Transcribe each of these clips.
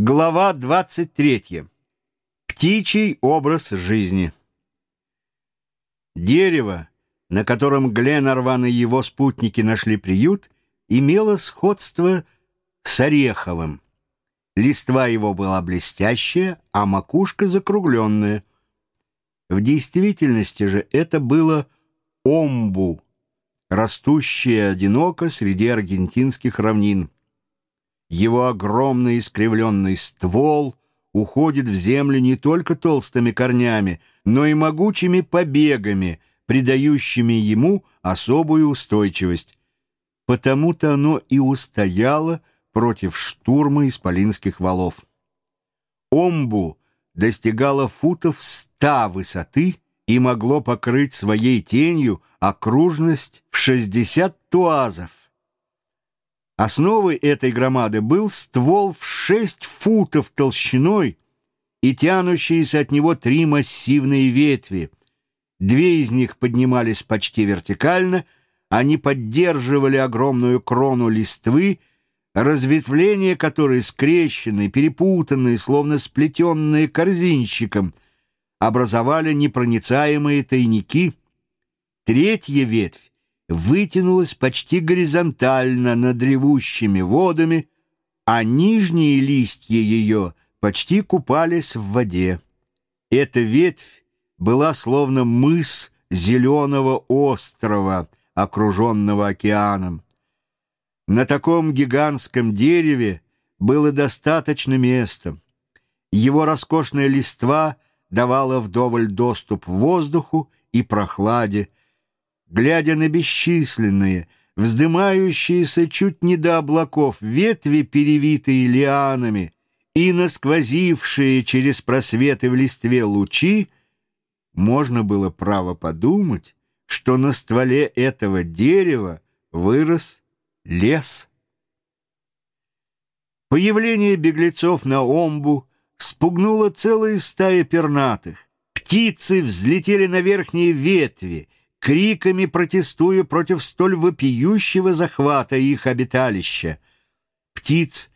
Глава 23. Птичий образ жизни. Дерево, на котором Гленарван и его спутники нашли приют, имело сходство с ореховым. Листва его была блестящая, а макушка закругленная. В действительности же это было омбу, растущее одиноко среди аргентинских равнин. Его огромный искривленный ствол уходит в землю не только толстыми корнями, но и могучими побегами, придающими ему особую устойчивость. Потому-то оно и устояло против штурма исполинских валов. Омбу достигало футов ста высоты и могло покрыть своей тенью окружность в шестьдесят туазов. Основой этой громады был ствол в шесть футов толщиной и тянущиеся от него три массивные ветви. Две из них поднимались почти вертикально, они поддерживали огромную крону листвы, разветвления которой скрещенные, перепутанные, словно сплетенные корзинщиком, образовали непроницаемые тайники. Третья ветвь вытянулась почти горизонтально над ревущими водами, а нижние листья ее почти купались в воде. Эта ветвь была словно мыс зеленого острова, окруженного океаном. На таком гигантском дереве было достаточно места. Его роскошная листва давала вдоволь доступ воздуху и прохладе, глядя на бесчисленные, вздымающиеся чуть не до облаков ветви, перевитые лианами, и на сквозившие через просветы в листве лучи, можно было право подумать, что на стволе этого дерева вырос лес. Появление беглецов на омбу спугнуло целые стаи пернатых. Птицы взлетели на верхние ветви — криками протестуя против столь вопиющего захвата их обиталища. Птиц,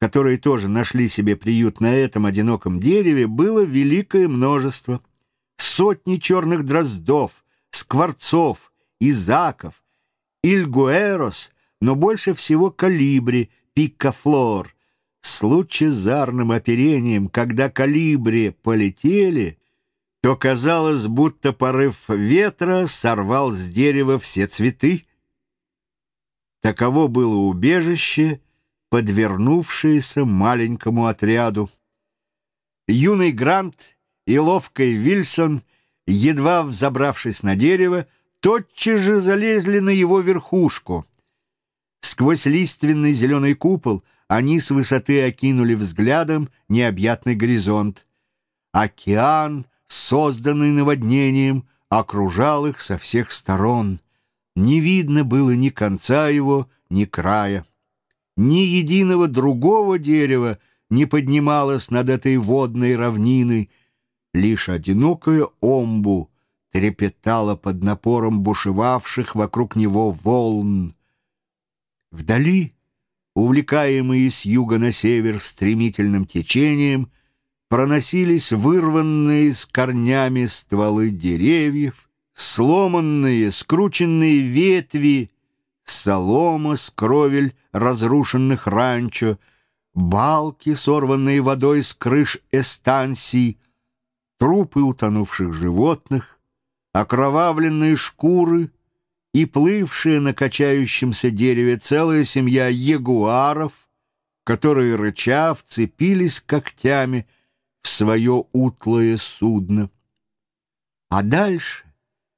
которые тоже нашли себе приют на этом одиноком дереве, было великое множество. Сотни черных дроздов, скворцов, изаков, ильгуэрос, но больше всего калибри, пиккафлор. С лучезарным оперением, когда калибри полетели — то казалось, будто порыв ветра сорвал с дерева все цветы. Таково было убежище, подвернувшееся маленькому отряду. Юный Грант и ловкий Вильсон, едва взобравшись на дерево, тотчас же залезли на его верхушку. Сквозь лиственный зеленый купол они с высоты окинули взглядом необъятный горизонт. Океан — созданный наводнением, окружал их со всех сторон. Не видно было ни конца его, ни края. Ни единого другого дерева не поднималось над этой водной равниной. Лишь одинокая омбу трепетала под напором бушевавших вокруг него волн. Вдали, увлекаемые с юга на север стремительным течением, проносились вырванные с корнями стволы деревьев, сломанные, скрученные ветви, солома с кровель разрушенных ранчо, балки, сорванные водой с крыш эстанций, трупы утонувших животных, окровавленные шкуры и плывшая на качающемся дереве целая семья ягуаров, которые, рыча, вцепились когтями — свое утлое судно. А дальше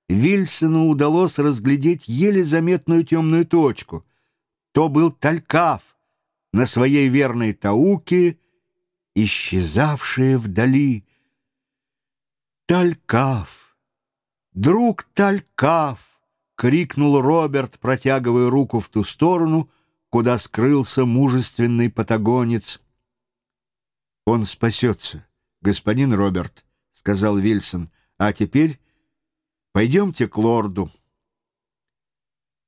Вильсону удалось разглядеть еле заметную темную точку. То был Талькав на своей верной Тауке, исчезавшая вдали. Талькав! Друг Талькав! — крикнул Роберт, протягивая руку в ту сторону, куда скрылся мужественный патагонец. Он спасется господин Роберт», — сказал Вильсон, — «а теперь пойдемте к лорду».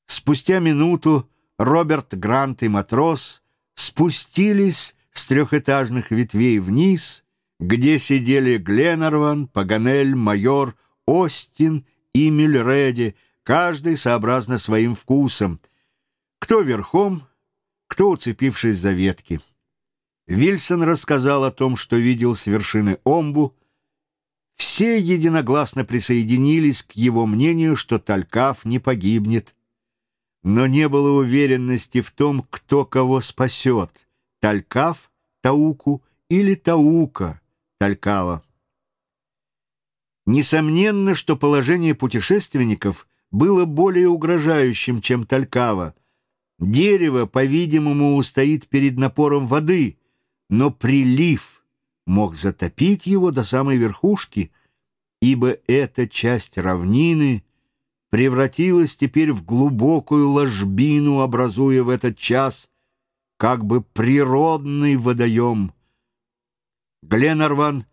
Спустя минуту Роберт Грант и матрос спустились с трехэтажных ветвей вниз, где сидели Гленарван, Паганель, майор, Остин и Мюльреди, каждый сообразно своим вкусом, кто верхом, кто уцепившись за ветки. Вильсон рассказал о том, что видел с вершины Омбу. Все единогласно присоединились к его мнению, что Талькав не погибнет. Но не было уверенности в том, кто кого спасет — Талькав, Тауку или Таука, Талькава. Несомненно, что положение путешественников было более угрожающим, чем Талькава. Дерево, по-видимому, устоит перед напором воды — но прилив мог затопить его до самой верхушки, ибо эта часть равнины превратилась теперь в глубокую ложбину, образуя в этот час как бы природный водоем. Гленарван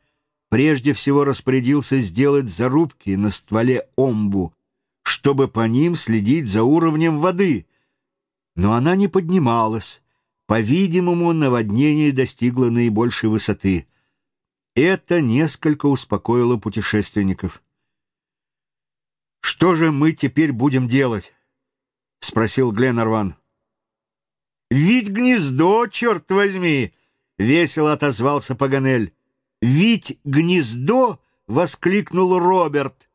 прежде всего распорядился сделать зарубки на стволе омбу, чтобы по ним следить за уровнем воды, но она не поднималась, по-видимому, наводнение достигло наибольшей высоты. Это несколько успокоило путешественников. «Что же мы теперь будем делать?» — спросил Гленарван. «Ведь гнездо, черт возьми!» — весело отозвался Паганель. «Ведь гнездо!» — воскликнул Роберт.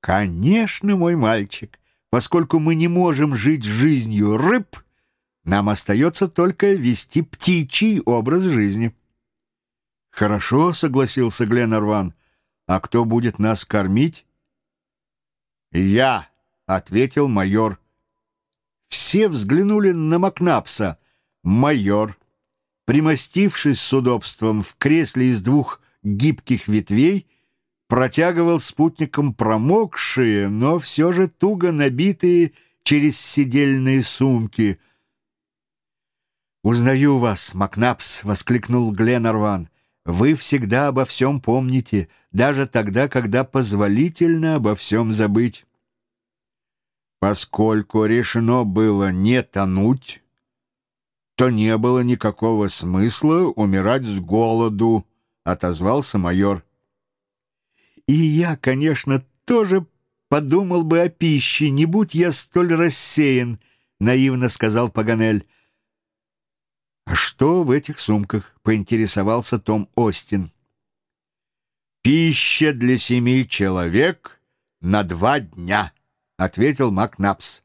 «Конечно, мой мальчик, поскольку мы не можем жить жизнью рыб», нам остается только вести птичий образ жизни. Хорошо, согласился Гленарван. А кто будет нас кормить? Я, ответил майор. Все взглянули на Макнапса. Майор, примостившись с удобством в кресле из двух гибких ветвей, протягивал спутникам промокшие, но все же туго набитые через седельные сумки — «Узнаю вас, Макнапс!» — воскликнул Гленарван. «Вы всегда обо всем помните, даже тогда, когда позволительно обо всем забыть». Поскольку решено было не тонуть, то не было никакого смысла умирать с голоду, — отозвался майор. И я, конечно, тоже подумал бы о пище, не будь я столь рассеян, — наивно сказал Паганель. «А что в этих сумках?» — поинтересовался Том Остин. «Пища для семи человек на два дня», — ответил Макнапс.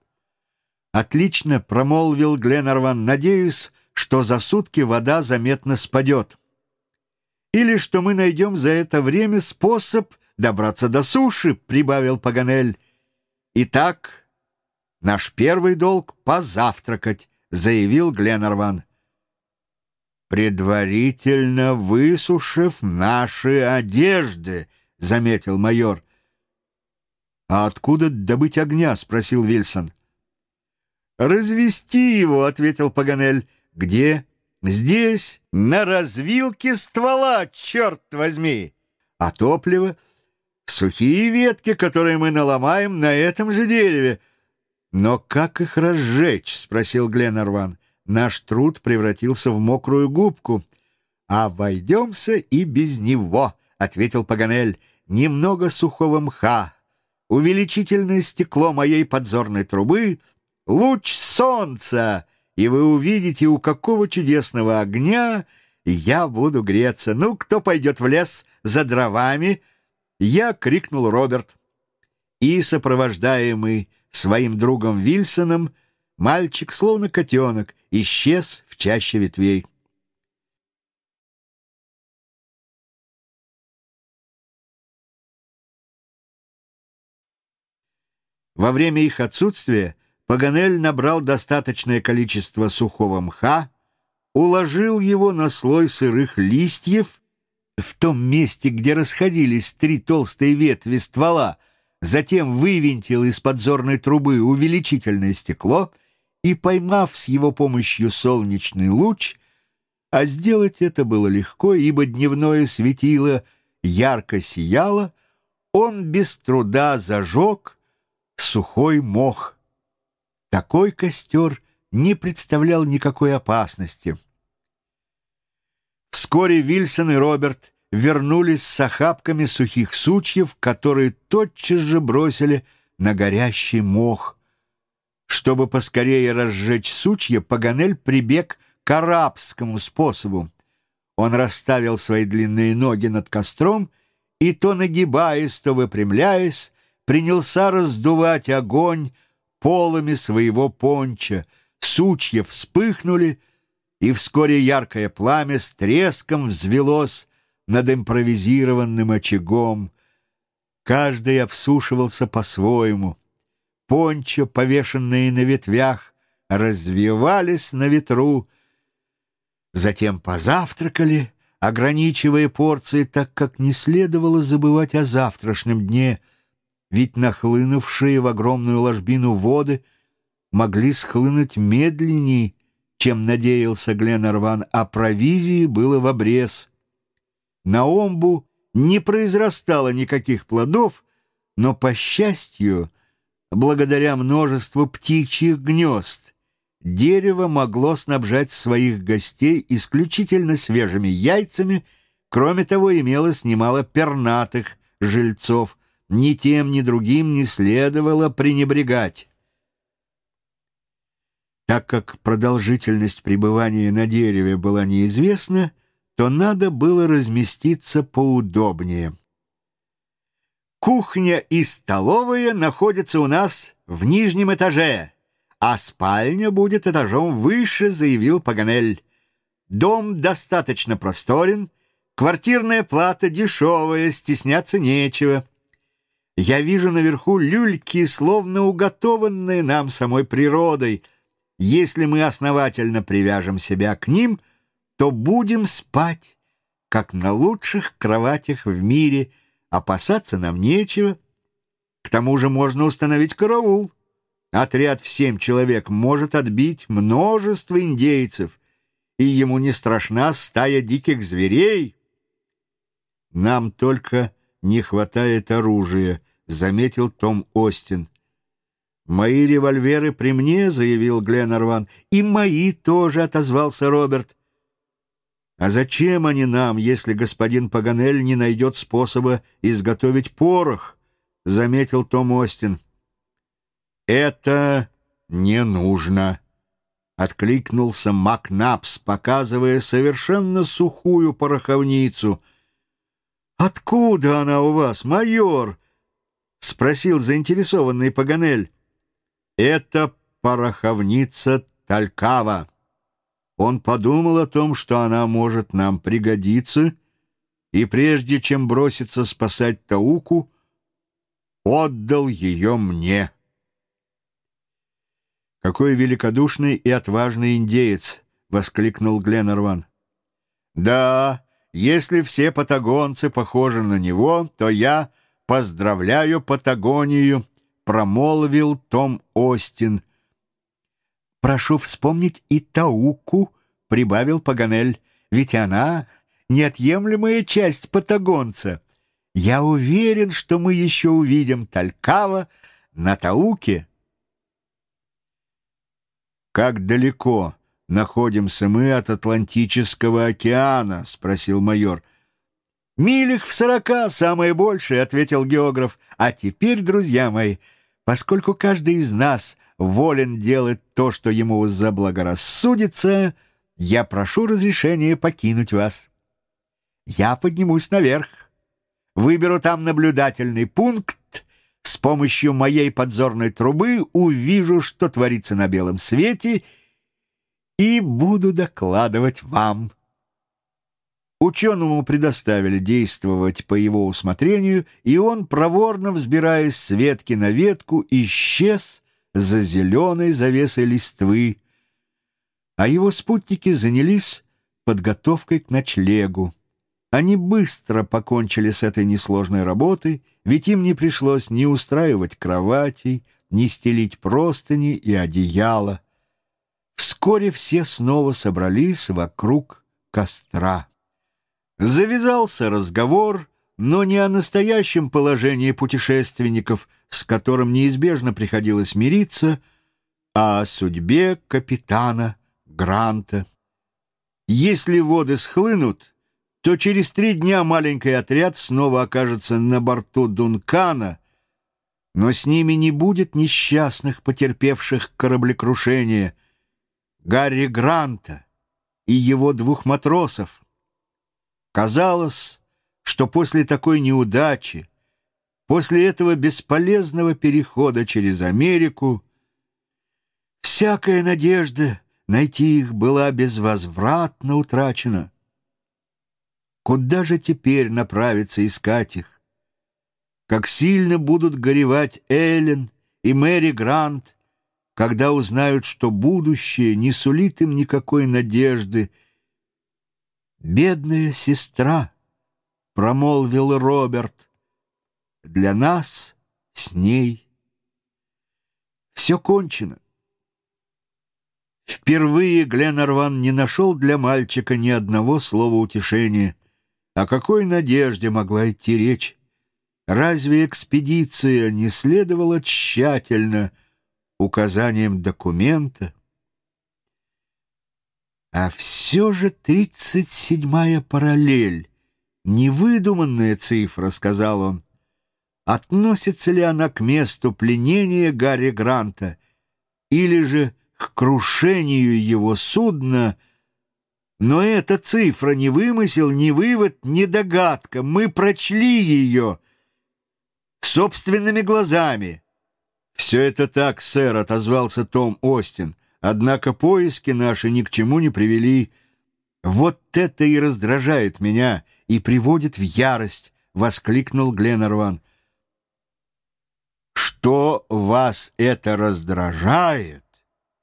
«Отлично», — промолвил Гленарван. «Надеюсь, что за сутки вода заметно спадет. Или что мы найдем за это время способ добраться до суши», — прибавил Паганель. «Итак, наш первый долг — позавтракать», — заявил Гленарван предварительно высушив наши одежды, — заметил майор. — А откуда добыть огня? — спросил Вильсон. — Развести его, — ответил Паганель. — Где? — Здесь, на развилке ствола, черт возьми. А топливо? — Сухие ветки, которые мы наломаем на этом же дереве. — Но как их разжечь? — спросил Гленарван наш труд превратился в мокрую губку. «Обойдемся и без него», — ответил Паганель. «Немного сухого мха, увеличительное стекло моей подзорной трубы, луч солнца, и вы увидите, у какого чудесного огня я буду греться. Ну, кто пойдет в лес за дровами?» Я крикнул Роберт. И, сопровождаемый своим другом Вильсоном, Мальчик, словно котенок, исчез в чаще ветвей. Во время их отсутствия Паганель набрал достаточное количество сухого мха, уложил его на слой сырых листьев в том месте, где расходились три толстые ветви ствола, затем вывинтил из подзорной трубы увеличительное стекло и, поймав с его помощью солнечный луч, а сделать это было легко, ибо дневное светило ярко сияло, он без труда зажег сухой мох. Такой костер не представлял никакой опасности. Вскоре Вильсон и Роберт вернулись с охапками сухих сучьев, которые тотчас же бросили на горящий мох. Чтобы поскорее разжечь сучья, Паганель прибег к арабскому способу. Он расставил свои длинные ноги над костром и, то нагибаясь, то выпрямляясь, принялся раздувать огонь полами своего понча. Сучья вспыхнули, и вскоре яркое пламя с треском взвелось над импровизированным очагом. Каждый обсушивался по-своему. Пончо, повешенные на ветвях, развивались на ветру. Затем позавтракали, ограничивая порции, так как не следовало забывать о завтрашнем дне, ведь нахлынувшие в огромную ложбину воды могли схлынуть медленнее, чем надеялся Гленарван, а провизии было в обрез. На омбу не произрастало никаких плодов, но, по счастью, благодаря множеству птичьих гнезд, дерево могло снабжать своих гостей исключительно свежими яйцами, кроме того, имелось немало пернатых жильцов, ни тем, ни другим не следовало пренебрегать. Так как продолжительность пребывания на дереве была неизвестна, то надо было разместиться поудобнее. Кухня и столовая находятся у нас в нижнем этаже, а спальня будет этажом выше, заявил Паганель. Дом достаточно просторен, квартирная плата дешевая, стесняться нечего. Я вижу наверху люльки, словно уготованные нам самой природой — если мы основательно привяжем себя к ним, то будем спать, как на лучших кроватях в мире, опасаться нам нечего. К тому же можно установить караул. Отряд в семь человек может отбить множество индейцев, и ему не страшна стая диких зверей. Нам только не хватает оружия, — заметил Том Остин. «Мои револьверы при мне», — заявил Гленарван. «И мои тоже», — отозвался Роберт. «А зачем они нам, если господин Паганель не найдет способа изготовить порох?» — заметил Том Остин. «Это не нужно», — откликнулся Макнапс, показывая совершенно сухую пороховницу. «Откуда она у вас, майор?» — спросил заинтересованный Паганель. Это пороховница Талькава. Он подумал о том, что она может нам пригодиться, и прежде чем броситься спасать Тауку, отдал ее мне. «Какой великодушный и отважный индеец!» — воскликнул Гленнерван. «Да, если все патагонцы похожи на него, то я поздравляю Патагонию промолвил Том Остин. «Прошу вспомнить и Тауку», — прибавил Паганель, «ведь она — неотъемлемая часть патагонца. Я уверен, что мы еще увидим Талькава на Тауке». «Как далеко находимся мы от Атлантического океана?» — спросил майор. «Милях в сорока, самое большее», — ответил географ. «А теперь, друзья мои, поскольку каждый из нас волен делать то, что ему заблагорассудится, я прошу разрешения покинуть вас. Я поднимусь наверх, выберу там наблюдательный пункт, с помощью моей подзорной трубы увижу, что творится на белом свете, и буду докладывать вам». Ученому предоставили действовать по его усмотрению, и он, проворно взбираясь с ветки на ветку, исчез за зеленой завесой листвы, а его спутники занялись подготовкой к ночлегу. Они быстро покончили с этой несложной работой, ведь им не пришлось ни устраивать кроватей, ни стелить простыни и одеяла. Вскоре все снова собрались вокруг костра. Завязался разговор, но не о настоящем положении путешественников, с которым неизбежно приходилось мириться, а о судьбе капитана Гранта. Если воды схлынут, то через три дня маленький отряд снова окажется на борту Дункана, но с ними не будет несчастных, потерпевших кораблекрушение, Гарри Гранта и его двух матросов. Казалось, что после такой неудачи, после этого бесполезного перехода через Америку, всякая надежда найти их была безвозвратно утрачена. Куда же теперь направиться искать их? Как сильно будут горевать Эллен и Мэри Грант, когда узнают, что будущее не сулит им никакой надежды. «Бедная сестра», — промолвил Роберт, — «для нас с ней все кончено». Впервые Гленнерван не нашел для мальчика ни одного слова утешения. О какой надежде могла идти речь? Разве экспедиция не следовала тщательно указаниям документа? А все же тридцать седьмая параллель, невыдуманная цифра, сказал он. Относится ли она к месту пленения Гарри Гранта или же к крушению его судна — но эта цифра не вымысел, не вывод, не догадка. Мы прочли ее собственными глазами. «Все это так, сэр», — отозвался Том Остин. «Однако поиски наши ни к чему не привели. Вот это и раздражает меня и приводит в ярость», — воскликнул Гленнерван. «Что вас это раздражает,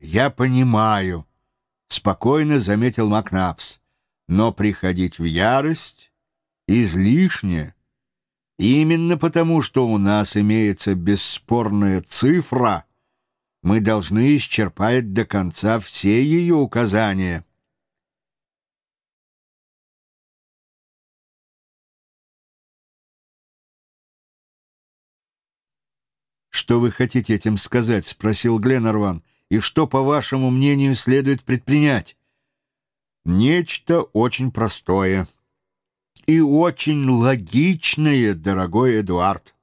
я понимаю», — спокойно заметил Макнапс. «Но приходить в ярость излишне. Именно потому, что у нас имеется бесспорная цифра, мы должны исчерпать до конца все ее указания». «Что вы хотите этим сказать?» — спросил Гленнерван и что, по вашему мнению, следует предпринять? Нечто очень простое и очень логичное, дорогой Эдуард.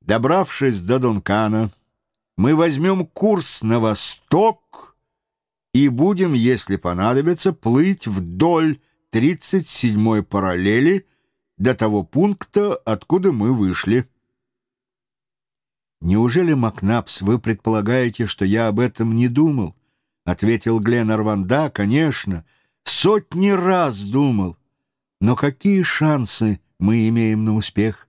Добравшись до Дункана, мы возьмем курс на восток и будем, если понадобится, плыть вдоль 37-й параллели до того пункта, откуда мы вышли. «Неужели, Макнапс, вы предполагаете, что я об этом не думал?» — ответил Гленнерван. «Да, конечно, сотни раз думал. Но какие шансы мы имеем на успех?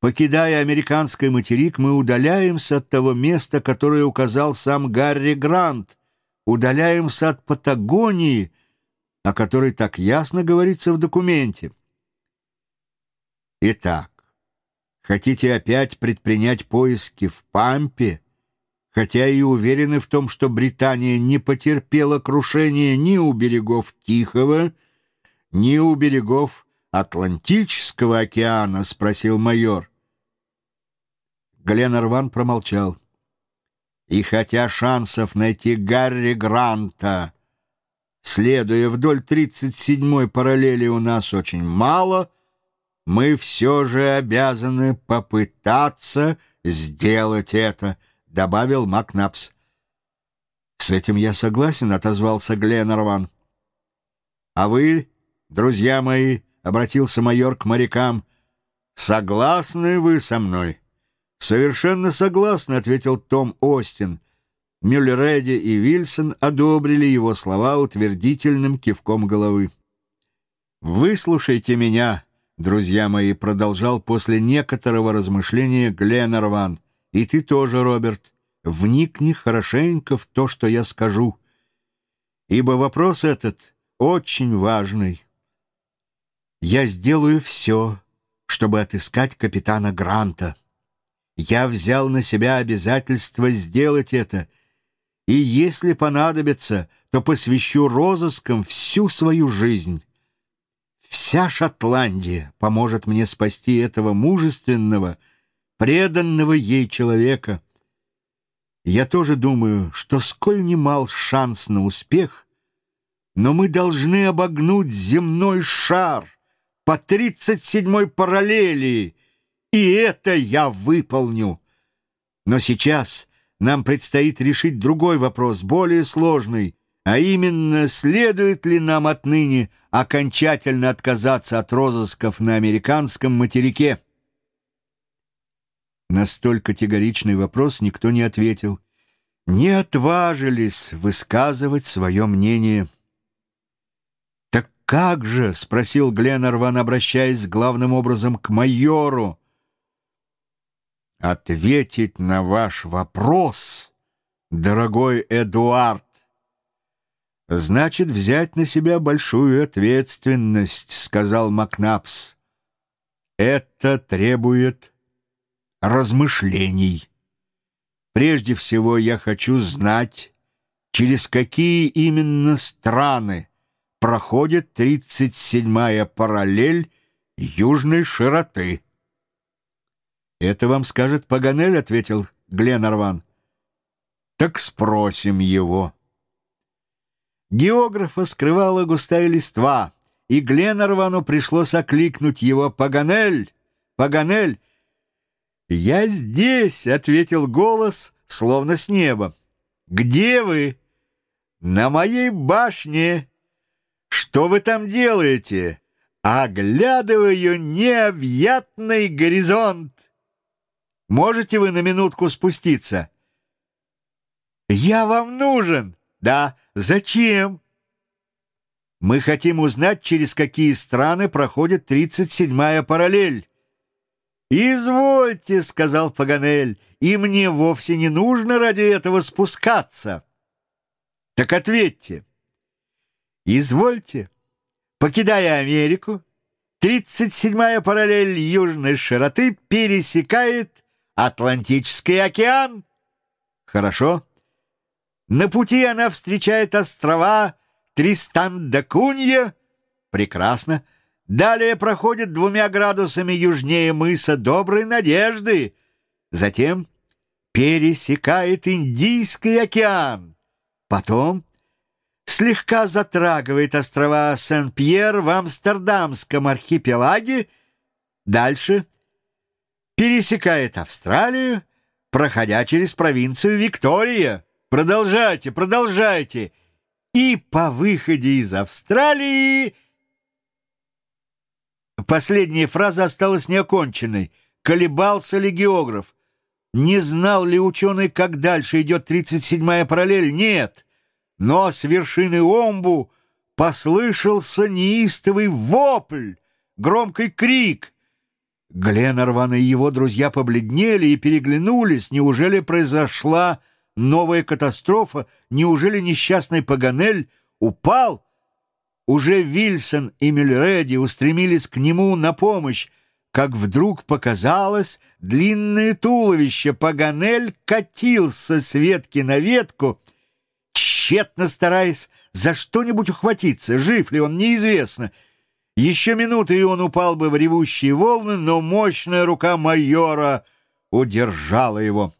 Покидая американский материк, мы удаляемся от того места, которое указал сам Гарри Грант, удаляемся от Патагонии, о которой так ясно говорится в документе. Итак, Хотите опять предпринять поиски в Пампе, хотя и уверены в том, что Британия не потерпела крушения ни у берегов Тихого, ни у берегов Атлантического океана, — спросил майор. Гленнерван промолчал. И хотя шансов найти Гарри Гранта, следуя вдоль 37-й параллели, у нас очень мало — мы все же обязаны попытаться сделать это», — добавил Макнапс. «С этим я согласен», — отозвался Гленнерван. «А вы, друзья мои», — обратился майор к морякам, — «согласны вы со мной?» «Совершенно согласны», — ответил Том Остин. Мюллереди и Вильсон одобрили его слова утвердительным кивком головы. «Выслушайте меня», друзья мои, продолжал после некоторого размышления Гленнерван. И ты тоже, Роберт, вникни хорошенько в то, что я скажу, ибо вопрос этот очень важный. Я сделаю все, чтобы отыскать капитана Гранта. Я взял на себя обязательство сделать это, и если понадобится, то посвящу розыскам всю свою жизнь. Вся Шотландия поможет мне спасти этого мужественного, преданного ей человека. Я тоже думаю, что сколь немал шанс на успех, но мы должны обогнуть земной шар по тридцать седьмой параллели, и это я выполню. Но сейчас нам предстоит решить другой вопрос, более сложный, а именно, следует ли нам отныне окончательно отказаться от розысков на американском материке. На столь категоричный вопрос никто не ответил, не отважились высказывать свое мнение. «Так как же?» — спросил Гленнерван, обращаясь главным образом к майору. «Ответить на ваш вопрос, дорогой Эдуард, значит взять на себя большую ответственность», — сказал Макнапс. «Это требует размышлений. Прежде всего я хочу знать, через какие именно страны проходит 37-я параллель южной широты. «Это вам скажет Паганель», — ответил Гленарван. «Так спросим его». Географа скрывала густая листва, и Гленарвану пришлось окликнуть его «Паганель! Паганель!» «Я здесь!» — ответил голос, словно с неба. «Где вы?» «На моей башне!» «Что вы там делаете?» «Оглядываю необъятный горизонт!» «Можете вы на минутку спуститься?» «Я вам нужен!» «Да, зачем?» «Мы хотим узнать, через какие страны проходит 37-я параллель». «Извольте», — сказал Паганель, — «и мне вовсе не нужно ради этого спускаться». «Так ответьте». «Извольте, покидая Америку, 37-я параллель южной широты пересекает Атлантический океан». «Хорошо». На пути она встречает острова Тристан-да-Кунья. Прекрасно. Далее проходит двумя градусами южнее мыса Доброй Надежды. Затем пересекает Индийский океан. Потом слегка затрагивает острова Сен-Пьер в Амстердамском архипелаге. Дальше пересекает Австралию, проходя через провинцию Виктория. Продолжайте, продолжайте. И по выходе из Австралии Последняя фраза осталась неоконченной. Колебался ли географ? Не знал ли ученый, как дальше идет 37-я параллель? Нет. Но с вершины Омбу послышался неистовый вопль, громкий крик. Гленнерван и его друзья побледнели и переглянулись. Неужели произошла новая катастрофа? Неужели несчастный Паганель упал? Уже Вильсон и Мюльреди устремились к нему на помощь, как вдруг показалось длинное туловище. Паганель катился с ветки на ветку, тщетно стараясь за что-нибудь ухватиться. Жив ли он, неизвестно. Еще минуты, и он упал бы в ревущие волны, но мощная рука майора удержала его.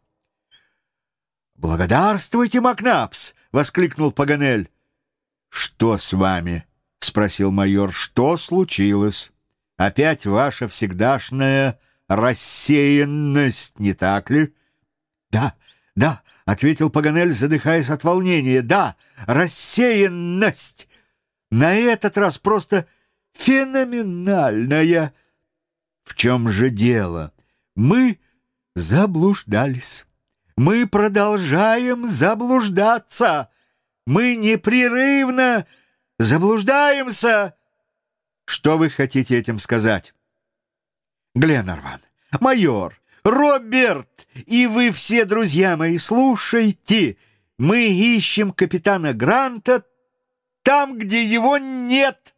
«Благодарствуйте, Макнапс!» — воскликнул Паганель. «Что с вами?» — спросил майор. «Что случилось? Опять ваша всегдашняя рассеянность, не так ли?» «Да, да», — ответил Паганель, задыхаясь от волнения. «Да, рассеянность! На этот раз просто феноменальная!» «В чем же дело? Мы заблуждались. Мы продолжаем заблуждаться. Мы непрерывно...» Заблуждаемся!» «Что вы хотите этим сказать?» «Гленнерван, майор, Роберт, и вы все, друзья мои, слушайте. Мы ищем капитана Гранта там, где его нет».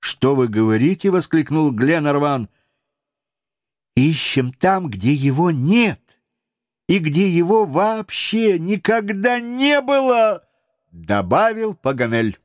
«Что вы говорите?» — воскликнул Гленнерван. «Ищем там, где его нет, и где его вообще никогда не было» добавил Паганель.